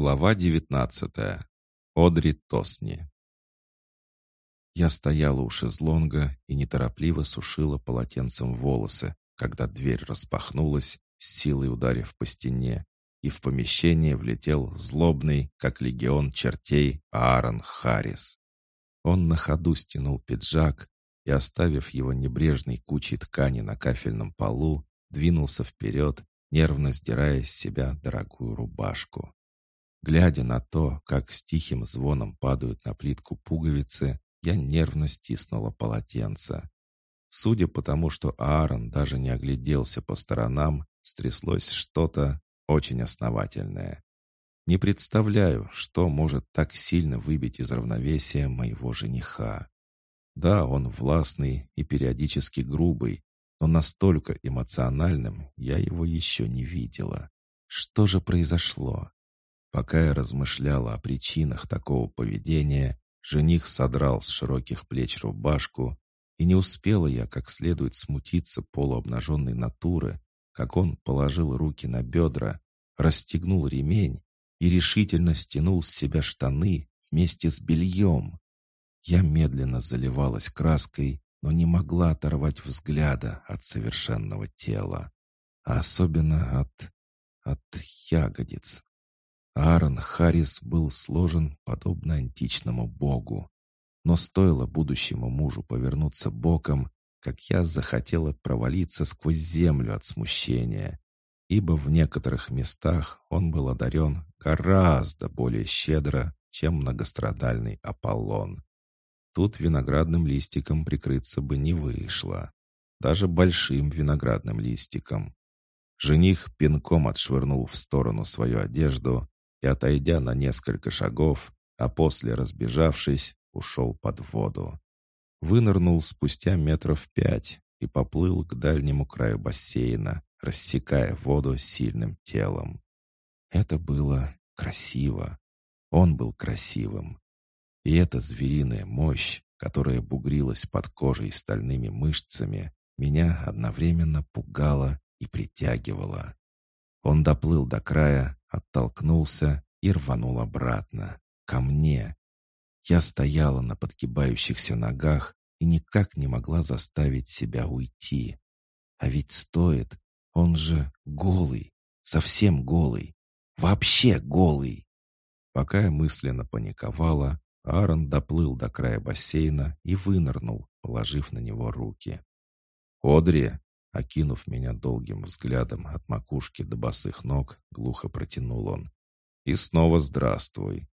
Глава девятнадцатая. Одри Тосни. Я стояла у шезлонга и неторопливо сушила полотенцем волосы, когда дверь распахнулась, с силой ударив по стене, и в помещение влетел злобный, как легион чертей, Аарон Харрис. Он на ходу стянул пиджак и, оставив его небрежной кучей ткани на кафельном полу, двинулся вперед, нервно сдирая с себя дорогую рубашку. Глядя на то, как с тихим звоном падают на плитку пуговицы, я нервно стиснула полотенце. Судя по тому, что Аарон даже не огляделся по сторонам, стряслось что-то очень основательное. Не представляю, что может так сильно выбить из равновесия моего жениха. Да, он властный и периодически грубый, но настолько эмоциональным я его еще не видела. Что же произошло? Пока я размышляла о причинах такого поведения, жених содрал с широких плеч рубашку, и не успела я как следует смутиться полуобнаженной натуры, как он положил руки на бедра, расстегнул ремень и решительно стянул с себя штаны вместе с бельем. Я медленно заливалась краской, но не могла оторвать взгляда от совершенного тела, а особенно от... от ягодиц. Аарон Харрис был сложен подобно античному богу. Но стоило будущему мужу повернуться боком, как я захотела провалиться сквозь землю от смущения, ибо в некоторых местах он был одарен гораздо более щедро, чем многострадальный Аполлон. Тут виноградным листиком прикрыться бы не вышло, даже большим виноградным листиком. Жених пинком отшвырнул в сторону свою одежду, и, отойдя на несколько шагов, а после разбежавшись, ушел под воду. Вынырнул спустя метров пять и поплыл к дальнему краю бассейна, рассекая воду сильным телом. Это было красиво. Он был красивым. И эта звериная мощь, которая бугрилась под кожей стальными мышцами, меня одновременно пугала и притягивала. Он доплыл до края, оттолкнулся и рванул обратно, ко мне. Я стояла на подгибающихся ногах и никак не могла заставить себя уйти. А ведь стоит, он же голый, совсем голый, вообще голый. Пока я мысленно паниковала, Аарон доплыл до края бассейна и вынырнул, положив на него руки. «Одри!» Окинув меня долгим взглядом от макушки до босых ног, глухо протянул он. «И снова здравствуй!»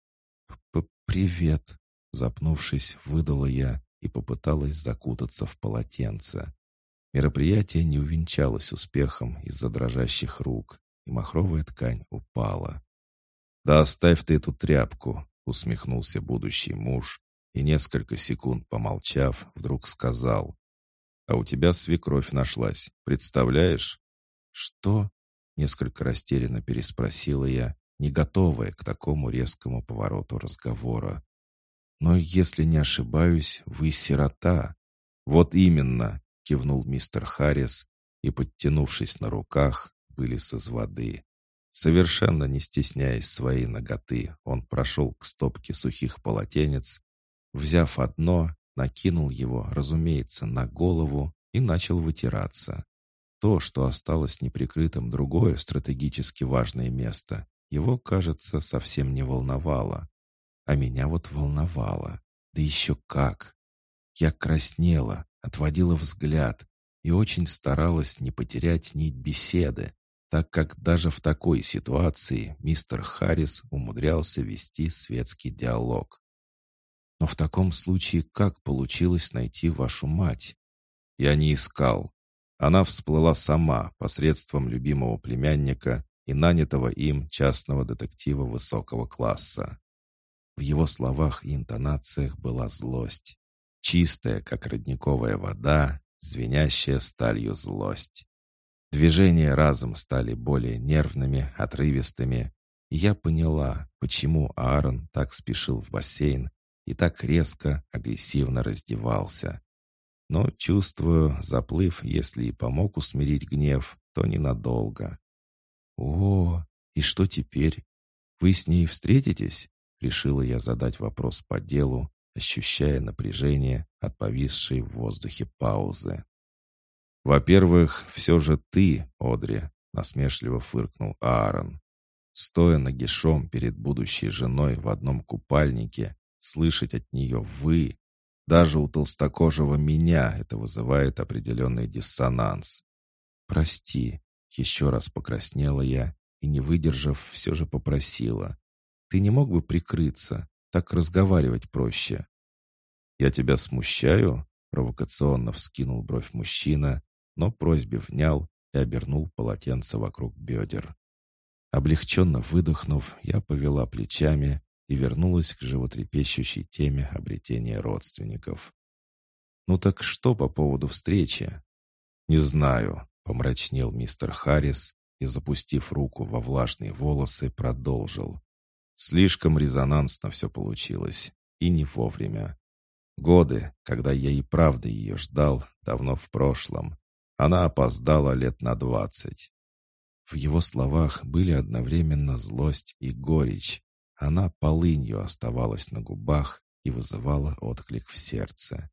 П «Привет!» Запнувшись, выдала я и попыталась закутаться в полотенце. Мероприятие не увенчалось успехом из-за дрожащих рук, и махровая ткань упала. «Да оставь ты эту тряпку!» — усмехнулся будущий муж и, несколько секунд помолчав, вдруг сказал. А у тебя свекровь нашлась, представляешь?» «Что?» — несколько растерянно переспросила я, не готовая к такому резкому повороту разговора. «Но если не ошибаюсь, вы сирота». «Вот именно!» — кивнул мистер Харрис и, подтянувшись на руках, вылез из воды. Совершенно не стесняясь своей ноготы, он прошел к стопке сухих полотенец, взяв одно, накинул его, разумеется, на голову и начал вытираться. То, что осталось неприкрытым другое стратегически важное место, его, кажется, совсем не волновало. А меня вот волновало. Да еще как! Я краснела, отводила взгляд и очень старалась не потерять нить беседы, так как даже в такой ситуации мистер Харрис умудрялся вести светский диалог. Но в таком случае как получилось найти вашу мать? Я не искал. Она всплыла сама посредством любимого племянника и нанятого им частного детектива высокого класса. В его словах и интонациях была злость. Чистая, как родниковая вода, звенящая сталью злость. Движения разом стали более нервными, отрывистыми, и я поняла, почему Аарон так спешил в бассейн и так резко, агрессивно раздевался. Но, чувствую, заплыв, если и помог усмирить гнев, то ненадолго. «О, и что теперь? «Вы с ней встретитесь?» Решила я задать вопрос по делу, ощущая напряжение от повисшей в воздухе паузы. «Во-первых, все же ты, Одри», — насмешливо фыркнул Аарон. Стоя нагишом перед будущей женой в одном купальнике, слышать от нее «вы», даже у толстокожего меня это вызывает определенный диссонанс. «Прости», — еще раз покраснела я и, не выдержав, все же попросила. «Ты не мог бы прикрыться? Так разговаривать проще». «Я тебя смущаю?» — провокационно вскинул бровь мужчина, но просьбе внял и обернул полотенце вокруг бедер. Облегченно выдохнув, я повела плечами и вернулась к животрепещущей теме обретения родственников. «Ну так что по поводу встречи?» «Не знаю», — помрачнел мистер Харрис и, запустив руку во влажные волосы, продолжил. «Слишком резонансно все получилось, и не вовремя. Годы, когда я и правда ее ждал, давно в прошлом. Она опоздала лет на двадцать. В его словах были одновременно злость и горечь. Она полынью оставалась на губах и вызывала отклик в сердце.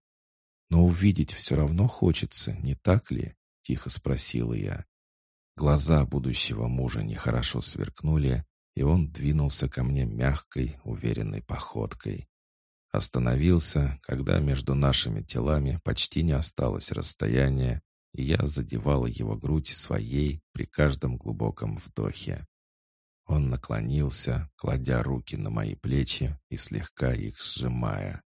«Но увидеть все равно хочется, не так ли?» — тихо спросила я. Глаза будущего мужа нехорошо сверкнули, и он двинулся ко мне мягкой, уверенной походкой. Остановился, когда между нашими телами почти не осталось расстояния, и я задевала его грудь своей при каждом глубоком вдохе. Он наклонился, кладя руки на мои плечи и слегка их сжимая.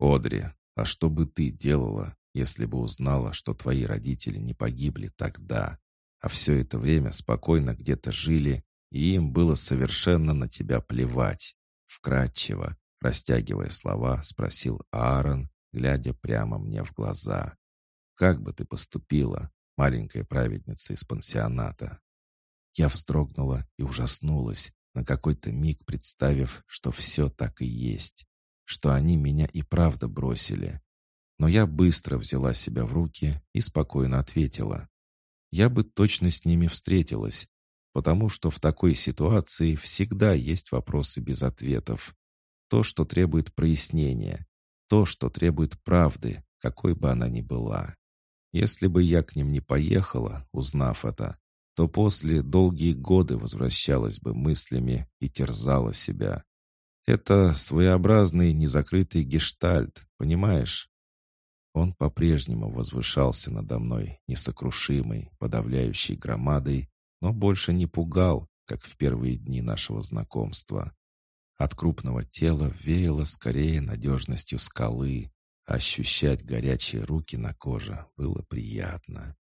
«Одри, а что бы ты делала, если бы узнала, что твои родители не погибли тогда, а все это время спокойно где-то жили, и им было совершенно на тебя плевать?» Вкратчиво, растягивая слова, спросил Аарон, глядя прямо мне в глаза. Как бы ты поступила, маленькая праведница из пансионата?» Я вздрогнула и ужаснулась, на какой-то миг представив, что все так и есть, что они меня и правда бросили. Но я быстро взяла себя в руки и спокойно ответила. Я бы точно с ними встретилась, потому что в такой ситуации всегда есть вопросы без ответов. То, что требует прояснения, то, что требует правды, какой бы она ни была. Если бы я к ним не поехала, узнав это, то после долгие годы возвращалась бы мыслями и терзала себя. Это своеобразный незакрытый гештальт, понимаешь? Он по-прежнему возвышался надо мной, несокрушимой, подавляющей громадой, но больше не пугал, как в первые дни нашего знакомства. От крупного тела веяло скорее надежностью скалы, Ощущать горячие руки на коже было приятно.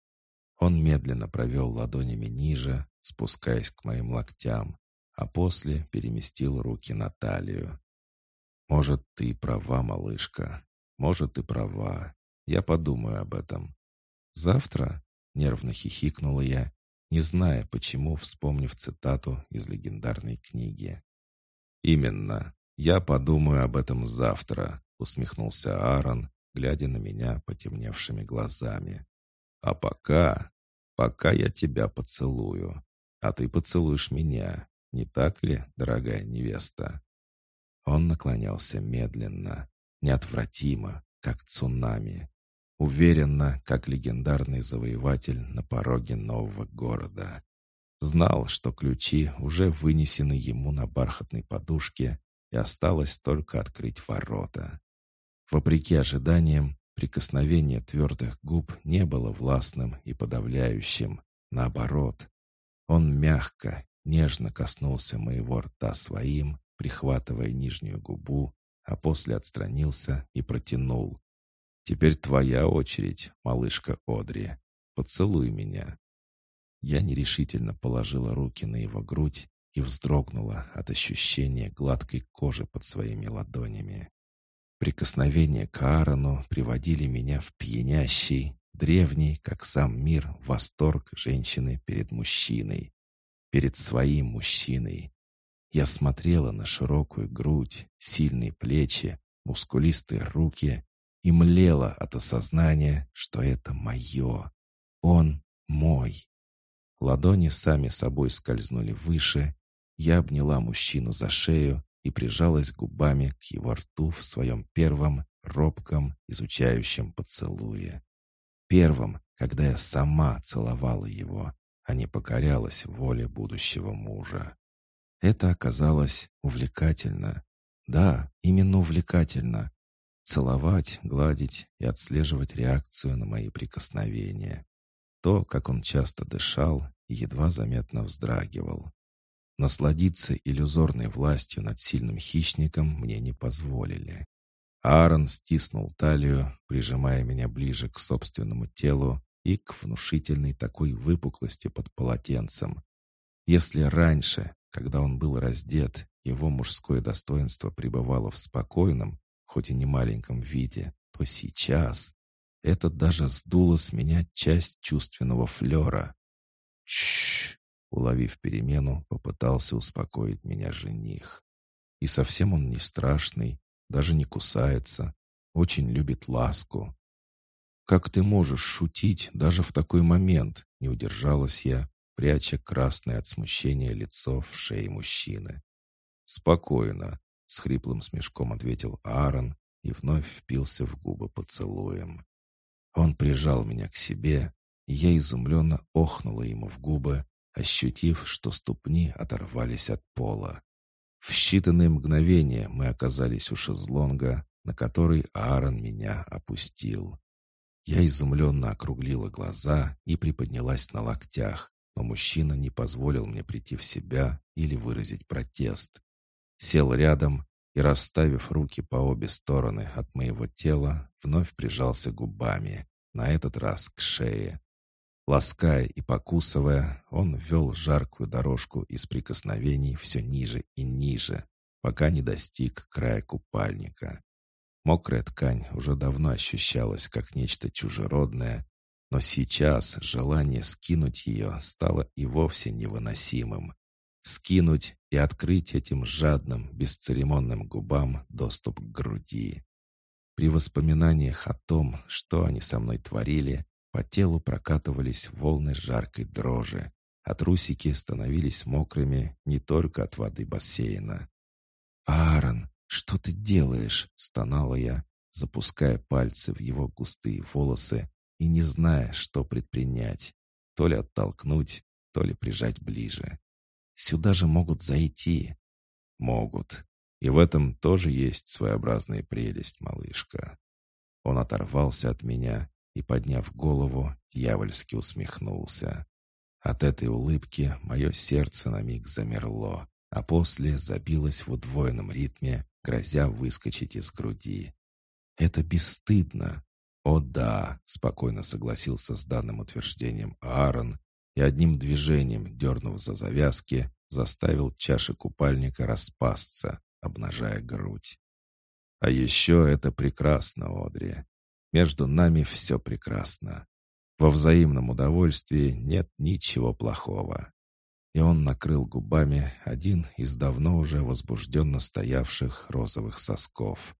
Он медленно провел ладонями ниже, спускаясь к моим локтям, а после переместил руки на талию. «Может, ты права, малышка. Может, ты права. Я подумаю об этом. Завтра?» — нервно хихикнула я, не зная, почему, вспомнив цитату из легендарной книги. «Именно. Я подумаю об этом завтра», усмехнулся Аарон, глядя на меня потемневшими глазами. «А пока, пока я тебя поцелую, а ты поцелуешь меня, не так ли, дорогая невеста?» Он наклонялся медленно, неотвратимо, как цунами, уверенно, как легендарный завоеватель на пороге нового города. Знал, что ключи уже вынесены ему на бархатной подушке, и осталось только открыть ворота. Вопреки ожиданиям, прикосновение твердых губ не было властным и подавляющим. Наоборот, он мягко, нежно коснулся моего рта своим, прихватывая нижнюю губу, а после отстранился и протянул. «Теперь твоя очередь, малышка Одри. Поцелуй меня». Я нерешительно положила руки на его грудь и вздрогнула от ощущения гладкой кожи под своими ладонями. Прикосновения к Аарону приводили меня в пьянящий, древний, как сам мир, восторг женщины перед мужчиной. Перед своим мужчиной. Я смотрела на широкую грудь, сильные плечи, мускулистые руки и млела от осознания, что это мое. Он мой. Ладони сами собой скользнули выше. Я обняла мужчину за шею и прижалась губами к его рту в своем первом, робком, изучающем поцелуе. Первом, когда я сама целовала его, а не покорялась воле будущего мужа. Это оказалось увлекательно. Да, именно увлекательно. Целовать, гладить и отслеживать реакцию на мои прикосновения. То, как он часто дышал и едва заметно вздрагивал. Насладиться иллюзорной властью над сильным хищником мне не позволили. Аарон стиснул талию, прижимая меня ближе к собственному телу и к внушительной такой выпуклости под полотенцем. Если раньше, когда он был раздет, его мужское достоинство пребывало в спокойном, хоть и не маленьком виде, то сейчас это даже сдуло с меня часть чувственного флера. Чш! Уловив перемену, попытался успокоить меня жених. И совсем он не страшный, даже не кусается, очень любит ласку. «Как ты можешь шутить даже в такой момент?» — не удержалась я, пряча красное от смущения лицо в шее мужчины. «Спокойно», — с хриплым смешком ответил Аарон и вновь впился в губы поцелуем. Он прижал меня к себе, и я изумленно охнула ему в губы, ощутив, что ступни оторвались от пола. В считанные мгновения мы оказались у шезлонга, на который Аарон меня опустил. Я изумленно округлила глаза и приподнялась на локтях, но мужчина не позволил мне прийти в себя или выразить протест. Сел рядом и, расставив руки по обе стороны от моего тела, вновь прижался губами, на этот раз к шее. Лаская и покусывая, он ввел жаркую дорожку из прикосновений все ниже и ниже, пока не достиг края купальника. Мокрая ткань уже давно ощущалась как нечто чужеродное, но сейчас желание скинуть ее стало и вовсе невыносимым. Скинуть и открыть этим жадным, бесцеремонным губам доступ к груди. При воспоминаниях о том, что они со мной творили, по телу прокатывались волны жаркой дрожи, а трусики становились мокрыми не только от воды бассейна. «Аарон, что ты делаешь?» — стонала я, запуская пальцы в его густые волосы и не зная, что предпринять. То ли оттолкнуть, то ли прижать ближе. «Сюда же могут зайти». «Могут. И в этом тоже есть своеобразная прелесть, малышка». Он оторвался от меня и, подняв голову, дьявольски усмехнулся. От этой улыбки мое сердце на миг замерло, а после забилось в удвоенном ритме, грозя выскочить из груди. «Это бесстыдно!» «О да!» — спокойно согласился с данным утверждением Аарон и одним движением, дернув за завязки, заставил чаши купальника распасться, обнажая грудь. «А еще это прекрасно, Одри. Между нами все прекрасно. Во взаимном удовольствии нет ничего плохого. И он накрыл губами один из давно уже возбужденно стоявших розовых сосков.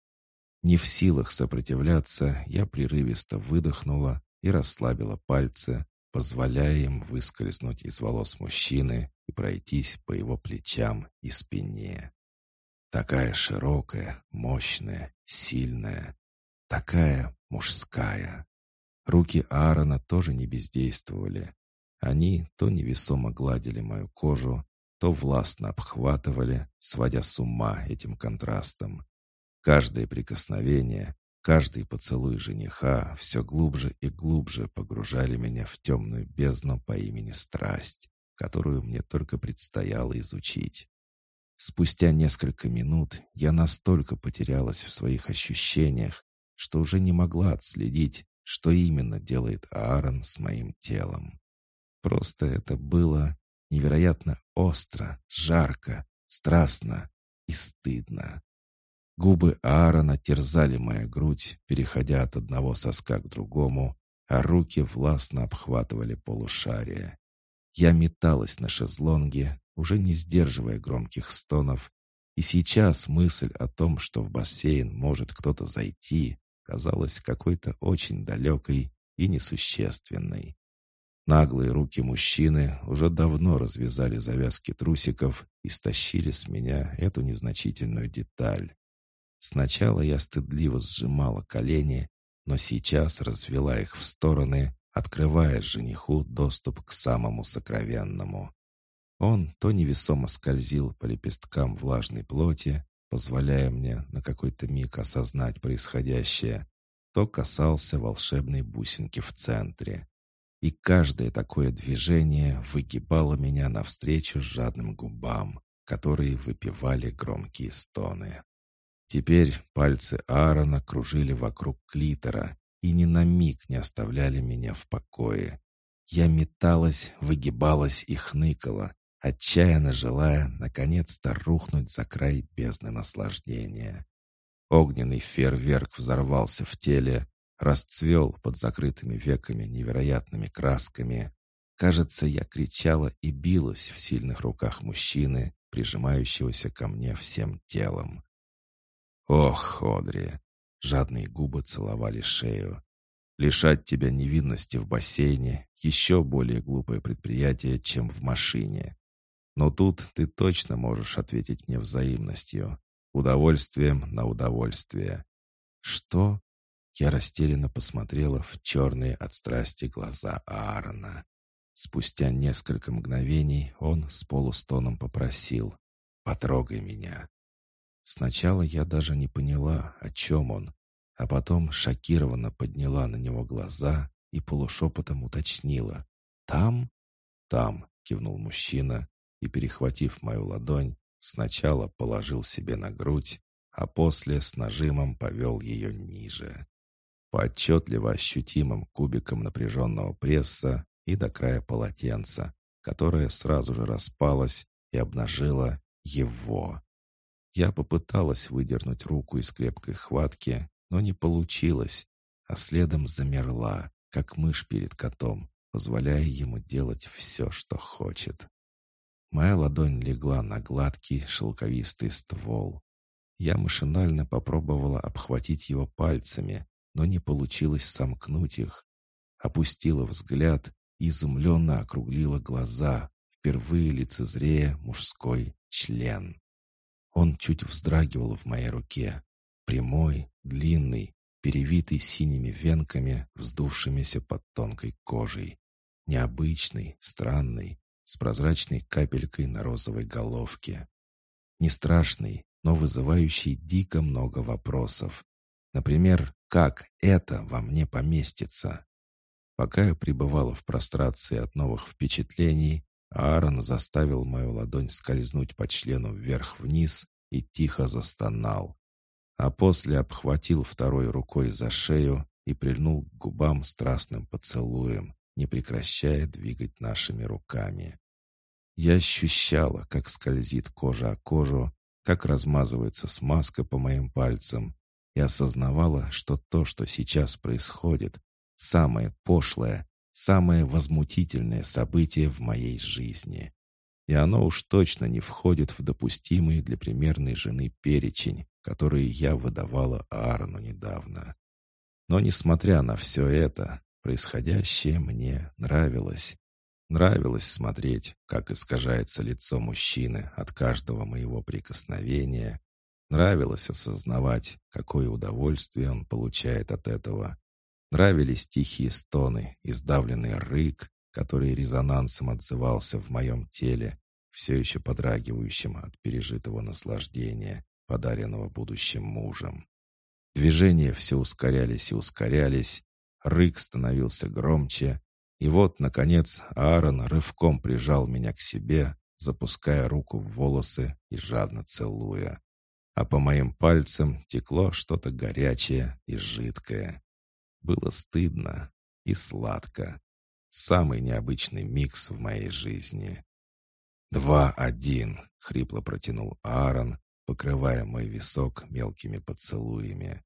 Не в силах сопротивляться, я прерывисто выдохнула и расслабила пальцы, позволяя им выскользнуть из волос мужчины и пройтись по его плечам и спине. Такая широкая, мощная, сильная, такая мужская. Руки Аарона тоже не бездействовали. Они то невесомо гладили мою кожу, то властно обхватывали, сводя с ума этим контрастом. Каждое прикосновение, каждый поцелуй жениха все глубже и глубже погружали меня в темную бездну по имени Страсть, которую мне только предстояло изучить. Спустя несколько минут я настолько потерялась в своих ощущениях, что уже не могла отследить, что именно делает Аарон с моим телом. Просто это было невероятно остро, жарко, страстно и стыдно. Губы Аарона терзали мою грудь, переходя от одного соска к другому, а руки властно обхватывали полушария. Я металась на шезлонге, уже не сдерживая громких стонов, и сейчас мысль о том, что в бассейн может кто-то зайти, казалась какой-то очень далекой и несущественной. Наглые руки мужчины уже давно развязали завязки трусиков и стащили с меня эту незначительную деталь. Сначала я стыдливо сжимала колени, но сейчас развела их в стороны, открывая жениху доступ к самому сокровенному. Он то невесомо скользил по лепесткам влажной плоти, позволяя мне на какой-то миг осознать происходящее, то касался волшебной бусинки в центре. И каждое такое движение выгибало меня навстречу жадным губам, которые выпивали громкие стоны. Теперь пальцы Аарона кружили вокруг клитора и ни на миг не оставляли меня в покое. Я металась, выгибалась и хныкала, отчаянно желая наконец-то рухнуть за край бездны наслаждения. Огненный фейерверк взорвался в теле, расцвел под закрытыми веками невероятными красками. Кажется, я кричала и билась в сильных руках мужчины, прижимающегося ко мне всем телом. «Ох, Одри!» — жадные губы целовали шею. «Лишать тебя невинности в бассейне — еще более глупое предприятие, чем в машине. Но тут ты точно можешь ответить мне взаимностью. Удовольствием на удовольствие. Что? Я растерянно посмотрела в черные от страсти глаза Аарона. Спустя несколько мгновений он с полустоном попросил «Потрогай меня». Сначала я даже не поняла, о чем он, а потом шокированно подняла на него глаза и полушепотом уточнила «Там?» «Там», — кивнул мужчина и, перехватив мою ладонь, Сначала положил себе на грудь, а после с нажимом повел ее ниже. По отчетливо ощутимым кубикам напряженного пресса и до края полотенца, которое сразу же распалось и обнажило его. Я попыталась выдернуть руку из крепкой хватки, но не получилось, а следом замерла, как мышь перед котом, позволяя ему делать все, что хочет. Моя ладонь легла на гладкий шелковистый ствол. Я машинально попробовала обхватить его пальцами, но не получилось сомкнуть их. Опустила взгляд и изумленно округлила глаза, впервые лицезрея мужской член. Он чуть вздрагивал в моей руке. Прямой, длинный, перевитый синими венками, вздувшимися под тонкой кожей. Необычный, странный, с прозрачной капелькой на розовой головке. Не страшный, но вызывающий дико много вопросов. Например, как это во мне поместится? Пока я пребывала в прострации от новых впечатлений, Аарон заставил мою ладонь скользнуть по члену вверх-вниз и тихо застонал. А после обхватил второй рукой за шею и прильнул к губам страстным поцелуем, не прекращая двигать нашими руками. Я ощущала, как скользит кожа о кожу, как размазывается смазка по моим пальцам, и осознавала, что то, что сейчас происходит, самое пошлое, самое возмутительное событие в моей жизни. И оно уж точно не входит в допустимый для примерной жены перечень, который я выдавала Аарону недавно. Но, несмотря на все это, Происходящее мне нравилось. Нравилось смотреть, как искажается лицо мужчины от каждого моего прикосновения. Нравилось осознавать, какое удовольствие он получает от этого. Нравились тихие стоны и сдавленный рык, который резонансом отзывался в моем теле, все еще подрагивающим от пережитого наслаждения, подаренного будущим мужем. Движения все ускорялись и ускорялись, Рык становился громче, и вот, наконец, Аарон рывком прижал меня к себе, запуская руку в волосы и жадно целуя. А по моим пальцам текло что-то горячее и жидкое. Было стыдно и сладко. Самый необычный микс в моей жизни. «Два-один», — хрипло протянул Аарон, покрывая мой висок мелкими поцелуями.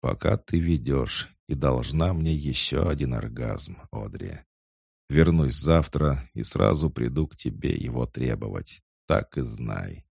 «Пока ты ведешь и должна мне еще один оргазм, Одри. Вернусь завтра и сразу приду к тебе его требовать. Так и знай.